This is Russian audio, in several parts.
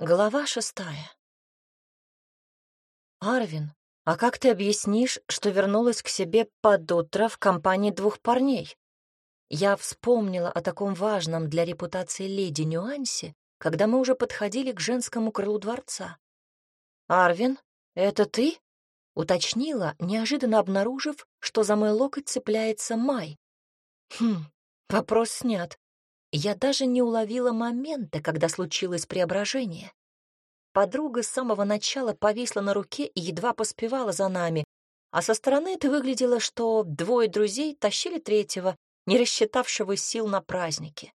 Глава шестая. «Арвин, а как ты объяснишь, что вернулась к себе под утро в компании двух парней?» Я вспомнила о таком важном для репутации леди нюансе, когда мы уже подходили к женскому крылу дворца. «Арвин, это ты?» — уточнила, неожиданно обнаружив, что за мой локоть цепляется Май. «Хм, вопрос снят. Я даже не уловила момента, когда случилось преображение. Подруга с самого начала повисла на руке и едва поспевала за нами, а со стороны это выглядело, что двое друзей тащили третьего, не рассчитавшего сил на празднике.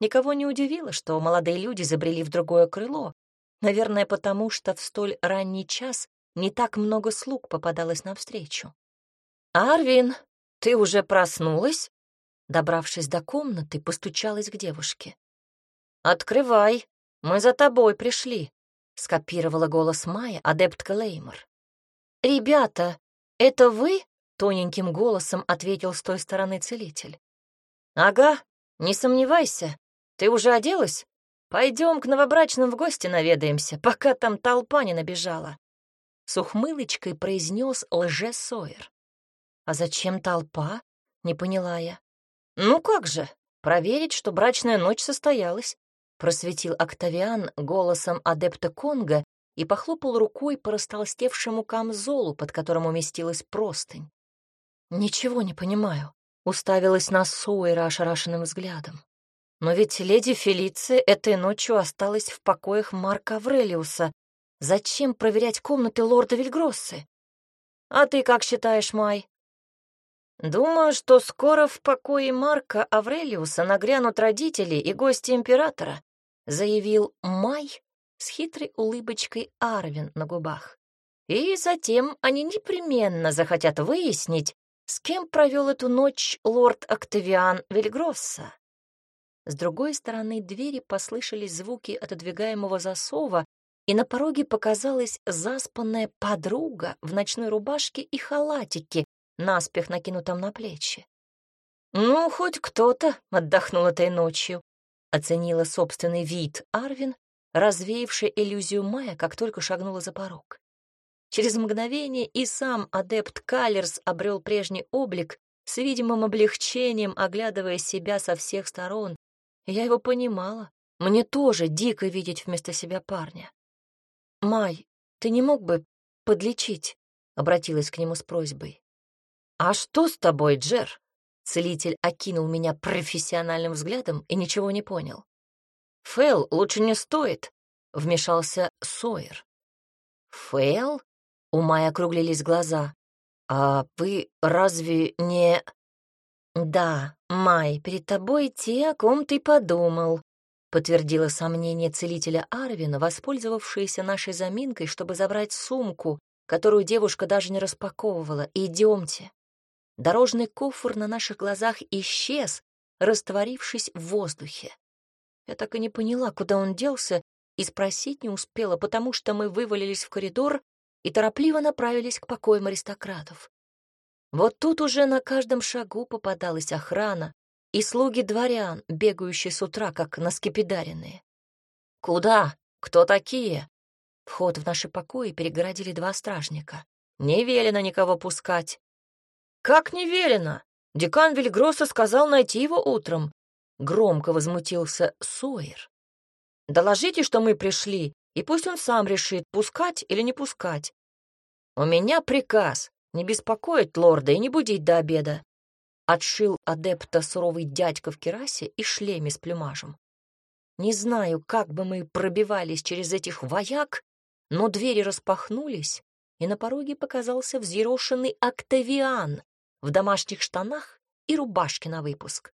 Никого не удивило, что молодые люди забрели в другое крыло, наверное, потому что в столь ранний час не так много слуг попадалось навстречу. «Арвин, ты уже проснулась?» Добравшись до комнаты, постучалась к девушке. «Открывай, мы за тобой пришли», — скопировала голос Майя, адептка Леймор. «Ребята, это вы?» — тоненьким голосом ответил с той стороны целитель. «Ага, не сомневайся. Ты уже оделась? Пойдем к новобрачным в гости наведаемся, пока там толпа не набежала». С ухмылочкой произнес лже-сойер. «А зачем толпа?» — не поняла я. «Ну как же, проверить, что брачная ночь состоялась», — просветил Октавиан голосом адепта Конга и похлопал рукой по растолстевшему камзолу, под которым уместилась простынь. «Ничего не понимаю», — уставилась на Суэра ошарашенным взглядом. «Но ведь леди Фелиция этой ночью осталась в покоях Марка Аврелиуса. Зачем проверять комнаты лорда Вильгроссы?» «А ты как считаешь, Май?» Думаю, что скоро в покое Марка Аврелиуса нагрянут родители и гости императора, заявил Май с хитрой улыбочкой Арвин на губах. И затем они непременно захотят выяснить, с кем провел эту ночь лорд Октавиан Вильгросса. С другой стороны двери послышались звуки отодвигаемого засова, и на пороге показалась заспанная подруга в ночной рубашке и халатике, наспех накинутом на плечи. «Ну, хоть кто-то отдохнул этой ночью», — оценила собственный вид Арвин, развеявший иллюзию Майя, как только шагнула за порог. Через мгновение и сам адепт Калерс обрел прежний облик, с видимым облегчением оглядывая себя со всех сторон. Я его понимала. Мне тоже дико видеть вместо себя парня. «Май, ты не мог бы подлечить?» — обратилась к нему с просьбой. «А что с тобой, Джер?» Целитель окинул меня профессиональным взглядом и ничего не понял. «Фэл лучше не стоит», — вмешался Сойер. «Фэл?» — у Майи округлились глаза. «А вы разве не...» «Да, Май, перед тобой те, о ком ты подумал», — подтвердила сомнение целителя Арвина, воспользовавшаяся нашей заминкой, чтобы забрать сумку, которую девушка даже не распаковывала. «Идемте». Дорожный кофр на наших глазах исчез, растворившись в воздухе. Я так и не поняла, куда он делся, и спросить не успела, потому что мы вывалились в коридор и торопливо направились к покоям аристократов. Вот тут уже на каждом шагу попадалась охрана и слуги дворян, бегающие с утра, как наскепидаренные. «Куда? Кто такие?» Вход в наши покои перегородили два стражника. «Не велено никого пускать. «Как не велено? Декан Вильгросса сказал найти его утром». Громко возмутился Сойер. «Доложите, что мы пришли, и пусть он сам решит, пускать или не пускать. У меня приказ не беспокоить лорда и не будить до обеда». Отшил адепта суровый дядька в керасе и шлеме с плюмажем. Не знаю, как бы мы пробивались через этих вояк, но двери распахнулись, и на пороге показался взъерошенный Октавиан в домашних штанах и рубашке на выпуск.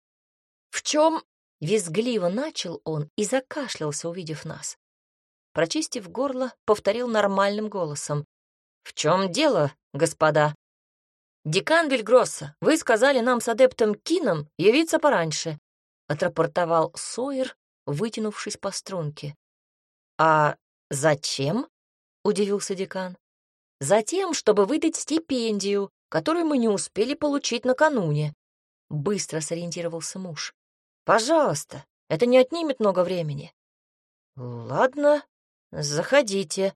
«В чем?» — визгливо начал он и закашлялся, увидев нас. Прочистив горло, повторил нормальным голосом. «В чем дело, господа?» «Декан Вильгросса, вы сказали нам с адептом Кином явиться пораньше», — отрапортовал Сойер, вытянувшись по струнке. «А зачем?» — удивился декан. «Затем, чтобы выдать стипендию которую мы не успели получить накануне. Быстро сориентировался муж. Пожалуйста, это не отнимет много времени. Ладно, «Заходите».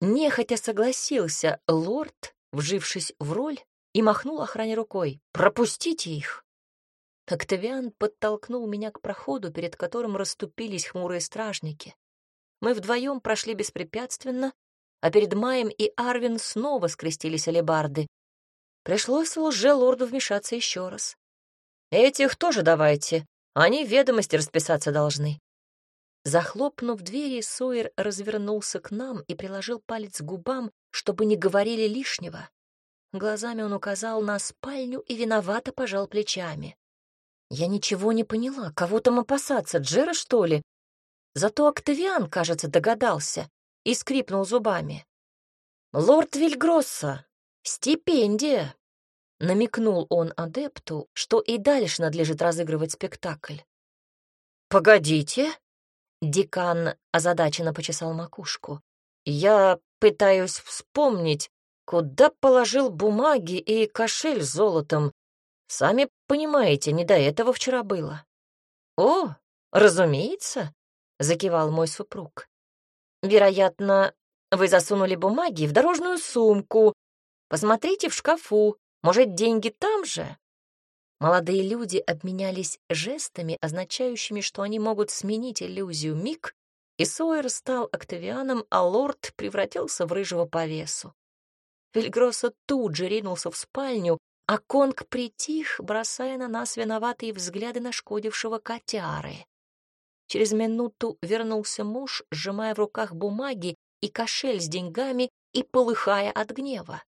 Нехотя согласился лорд, вжившись в роль, и махнул охране рукой. «Пропустите их!» Октавиан подтолкнул меня к проходу, перед которым расступились хмурые стражники. Мы вдвоем прошли беспрепятственно, а перед Маем и Арвин снова скрестились алебарды. Пришлось лже-лорду вмешаться еще раз. «Этих тоже давайте, они в ведомости расписаться должны». Захлопнув двери, Сойер развернулся к нам и приложил палец к губам, чтобы не говорили лишнего. Глазами он указал на спальню и виновато пожал плечами. Я ничего не поняла. Кого там опасаться, Джера, что ли? Зато Октавиан, кажется, догадался и скрипнул зубами. «Лорд Вильгросса, стипендия!» Намекнул он адепту, что и дальше надлежит разыгрывать спектакль. «Погодите!» Декан озадаченно почесал макушку. «Я пытаюсь вспомнить, куда положил бумаги и кошель с золотом. Сами понимаете, не до этого вчера было». «О, разумеется», — закивал мой супруг. «Вероятно, вы засунули бумаги в дорожную сумку. Посмотрите в шкафу, может, деньги там же?» Молодые люди обменялись жестами, означающими, что они могут сменить иллюзию миг, и Сойер стал Октавианом, а лорд превратился в рыжего повесу. Вильгросса тут же ринулся в спальню, а Конг притих, бросая на нас виноватые взгляды нашкодившего котяры. Через минуту вернулся муж, сжимая в руках бумаги и кошель с деньгами и полыхая от гнева.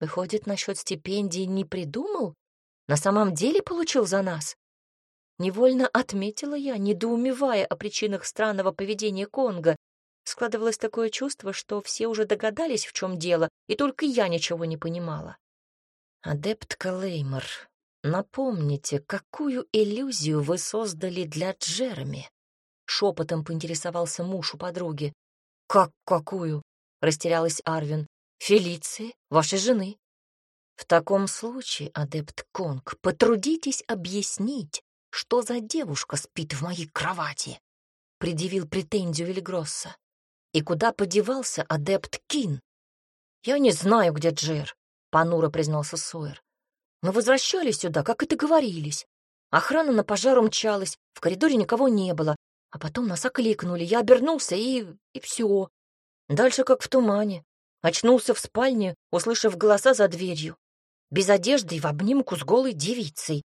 Выходит, насчет стипендии не придумал? На самом деле получил за нас? Невольно отметила я, недоумевая о причинах странного поведения Конга. Складывалось такое чувство, что все уже догадались, в чем дело, и только я ничего не понимала. Адепт Калеймор, напомните, какую иллюзию вы создали для Джереми? Шепотом поинтересовался муж у подруги. Как какую? Растерялась Арвин. Фелиции, вашей жены. В таком случае, адепт Конг, потрудитесь объяснить, что за девушка спит в моей кровати, предъявил претензию Вильгросса. И куда подевался адепт Кин? Я не знаю, где Джер, понуро признался Сойер. Мы возвращались сюда, как и договорились. Охрана на пожар умчалась, в коридоре никого не было, а потом нас окликнули. Я обернулся и... и все. Дальше как в тумане. Очнулся в спальне, услышав голоса за дверью без одежды и в обнимку с голой девицей.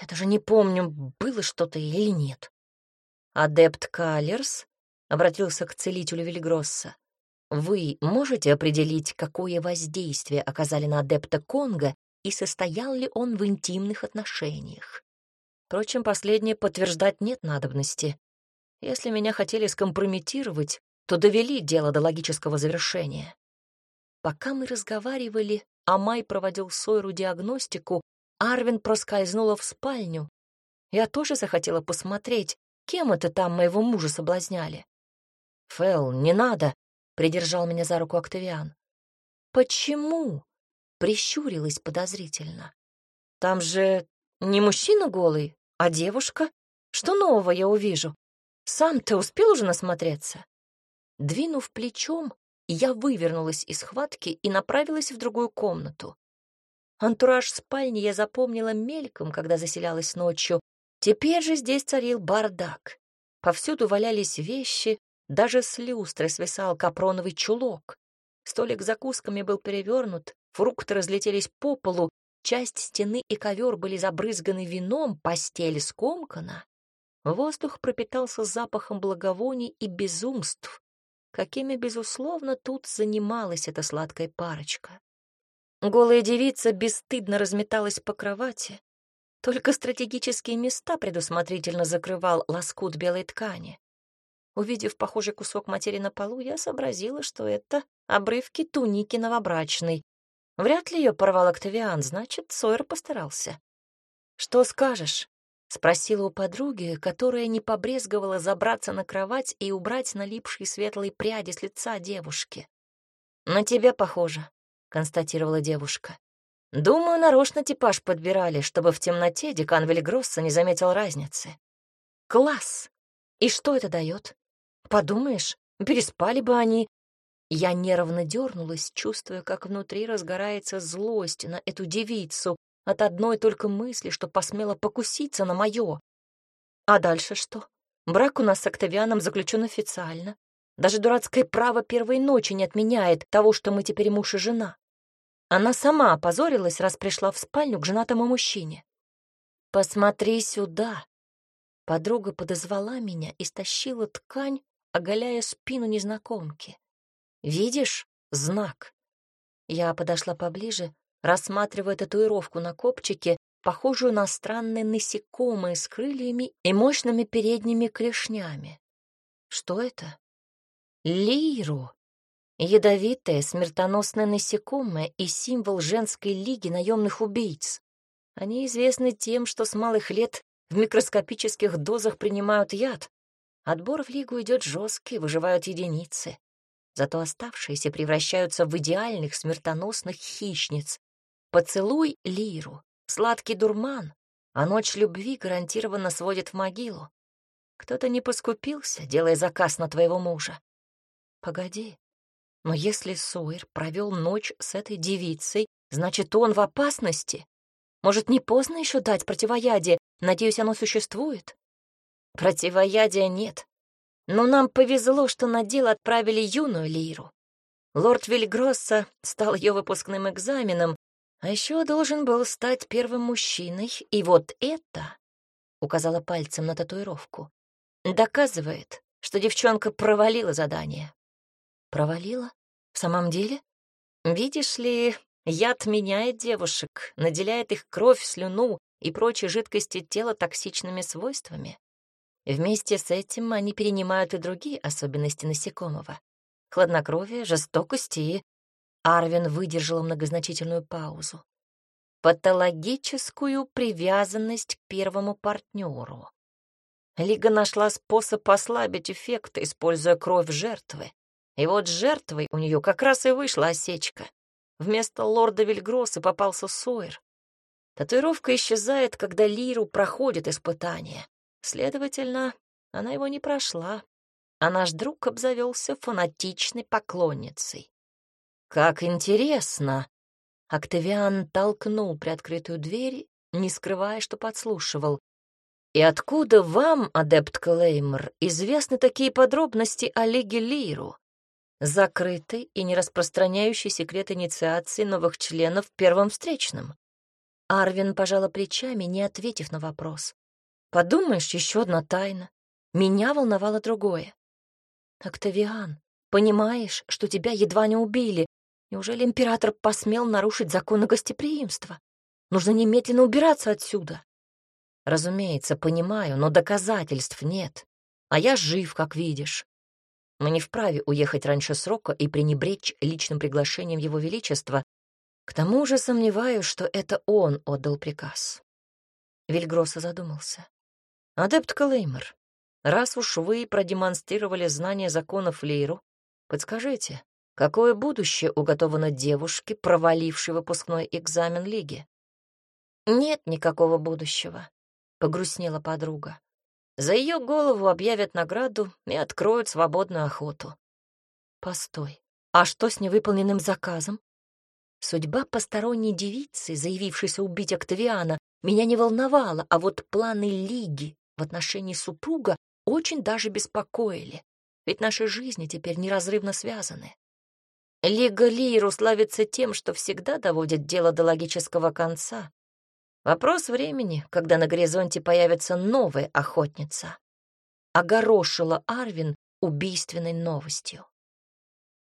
Я даже не помню, было что-то или нет. «Адепт Калерс?» — обратился к целителю Вильгросса. «Вы можете определить, какое воздействие оказали на адепта Конга и состоял ли он в интимных отношениях? Впрочем, последнее подтверждать нет надобности. Если меня хотели скомпрометировать, то довели дело до логического завершения. Пока мы разговаривали, а Май проводил Сойру диагностику, Арвин проскользнула в спальню. Я тоже захотела посмотреть, кем это там моего мужа соблазняли. «Фэл, не надо!» — придержал меня за руку Октавиан. «Почему?» — прищурилась подозрительно. «Там же не мужчина голый, а девушка. Что нового я увижу? Сам ты успел уже насмотреться?» Двинув плечом, я вывернулась из схватки и направилась в другую комнату. Антураж спальни я запомнила мельком, когда заселялась ночью. Теперь же здесь царил бардак. Повсюду валялись вещи, даже с люстры свисал капроновый чулок. Столик с закусками был перевернут, фрукты разлетелись по полу, часть стены и ковер были забрызганы вином, постель скомкана. Воздух пропитался запахом благовоний и безумств, какими, безусловно, тут занималась эта сладкая парочка. Голая девица бесстыдно разметалась по кровати, только стратегические места предусмотрительно закрывал лоскут белой ткани. Увидев похожий кусок материи на полу, я сообразила, что это обрывки туники новобрачной. Вряд ли ее порвал Октавиан, значит, Сойер постарался. «Что скажешь?» — спросила у подруги, которая не побрезговала забраться на кровать и убрать налипшие светлые пряди с лица девушки. «На тебя похоже», — констатировала девушка. «Думаю, нарочно типаж подбирали, чтобы в темноте декан Вильгросса не заметил разницы». «Класс! И что это дает? Подумаешь, Переспали бы они. Я нервно дернулась, чувствуя, как внутри разгорается злость на эту девицу от одной только мысли, что посмела покуситься на мое. А дальше что? Брак у нас с Октавианом заключен официально. Даже дурацкое право первой ночи не отменяет того, что мы теперь муж и жена. Она сама опозорилась, раз пришла в спальню к женатому мужчине. «Посмотри сюда!» Подруга подозвала меня и стащила ткань, оголяя спину незнакомки. «Видишь? Знак!» Я подошла поближе, рассматривая татуировку на копчике, похожую на странные насекомые с крыльями и мощными передними клешнями. Что это? Лиру. Ядовитое, смертоносное насекомое и символ женской лиги наемных убийц. Они известны тем, что с малых лет в микроскопических дозах принимают яд. Отбор в лигу идет жесткий, выживают единицы. Зато оставшиеся превращаются в идеальных смертоносных хищниц. Поцелуй лиру, сладкий дурман, а ночь любви гарантированно сводит в могилу. Кто-то не поскупился, делая заказ на твоего мужа. Погоди, но если Сойер провел ночь с этой девицей, значит, он в опасности. Может, не поздно еще дать противоядие? Надеюсь, оно существует? Противоядия нет. Но нам повезло, что на дело отправили юную Лиру. Лорд Вильгросса стал ее выпускным экзаменом, а еще должен был стать первым мужчиной, и вот это, — указала пальцем на татуировку, — доказывает, что девчонка провалила задание. Провалила? В самом деле? Видишь ли, Яд меняет девушек, наделяет их кровь, слюну и прочие жидкости тела токсичными свойствами. Вместе с этим они перенимают и другие особенности насекомого. Хладнокровие, жестокость и... Арвин выдержал многозначительную паузу. Патологическую привязанность к первому партнеру. Лига нашла способ ослабить эффект, используя кровь жертвы. И вот жертвой у нее как раз и вышла осечка. Вместо лорда Вильгросса попался Сойер. Татуировка исчезает, когда Лиру проходит испытание. Следовательно, она его не прошла, а наш друг обзавелся фанатичной поклонницей. «Как интересно!» Октавиан толкнул приоткрытую дверь, не скрывая, что подслушивал. «И откуда вам, адепт Клеймор, известны такие подробности о Лиге Лиру?» закрытый и не распространяющий секрет инициации новых членов первым встречным. Арвин пожала плечами, не ответив на вопрос. Подумаешь, еще одна тайна. Меня волновало другое. Октавиан, понимаешь, что тебя едва не убили. Неужели император посмел нарушить законы гостеприимства? Нужно немедленно убираться отсюда. Разумеется, понимаю, но доказательств нет. А я жив, как видишь. Мы не вправе уехать раньше срока и пренебречь личным приглашением Его Величества. К тому же сомневаюсь, что это он отдал приказ. Вильгросса задумался. «Адепт Калеймер, раз уж вы продемонстрировали знание законов Лейру, подскажите, какое будущее уготовано девушке, провалившей выпускной экзамен Лиги?» «Нет никакого будущего», — погрустнела подруга. За ее голову объявят награду и откроют свободную охоту. Постой, а что с невыполненным заказом? Судьба посторонней девицы, заявившейся убить Октавиана, меня не волновала, а вот планы Лиги в отношении супруга очень даже беспокоили, ведь наши жизни теперь неразрывно связаны. Лига Лиру славится тем, что всегда доводит дело до логического конца, Вопрос времени, когда на горизонте появится новая охотница. Огорошила Арвин убийственной новостью.